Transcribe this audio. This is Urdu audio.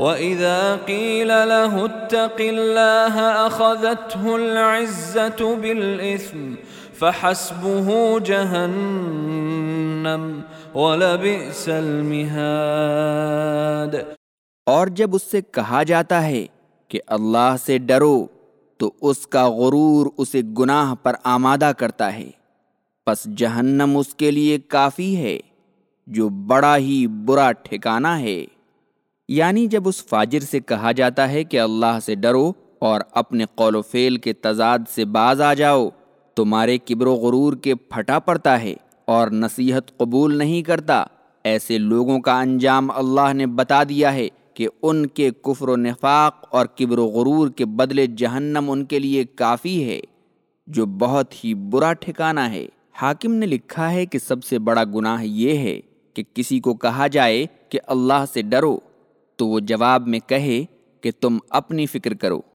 وَإِذَا قِيلَ لَهُ اتَّقِ اللَّهَ أَخَذَتْهُ الْعِزَّةُ بِالْإِثْمِ فَحَسْبُهُ جَهَنَّمْ وَلَبِئْسَ الْمِهَادِ۔ اور جب اس سے کہا جاتا ہے کہ اللہ سے ڈرو، تو اس کا غرور اسے گناہ پر آمادہ کرتا ہے۔ پس جہنم اس کے لیے کافی ہے، جو بڑا ہی برا ٹھکانہ ہے۔ یعنی جب اس فاجر سے کہا جاتا ہے کہ اللہ سے ڈرو اور اپنے قول و فعل کے تضاد سے باز آ جاؤ، تمہارے کبر و غرور کے پھٹا پڑتا ہے اور نصیحت قبول نہیں کرتا۔ ایسے لوگوں کا انجام اللہ نے بتا دیا ہے کہ ان کے کفر و نفاق اور کبر و غرور کے بدلے جہنم ان کے لیے کافی ہے، جو بہت ہی برا ٹھکانہ ہے۔ حاکم نے لکھا ہے کہ سب سے بڑا گناہ یہ ہے کہ کسی کو کہا جائے کہ اللہ سے ڈرو۔ تو وہ جواب میں کہے کہ تم اپنی فکر کرو۔